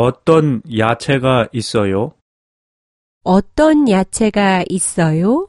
어떤 야채가 있어요? 어떤 야채가 있어요?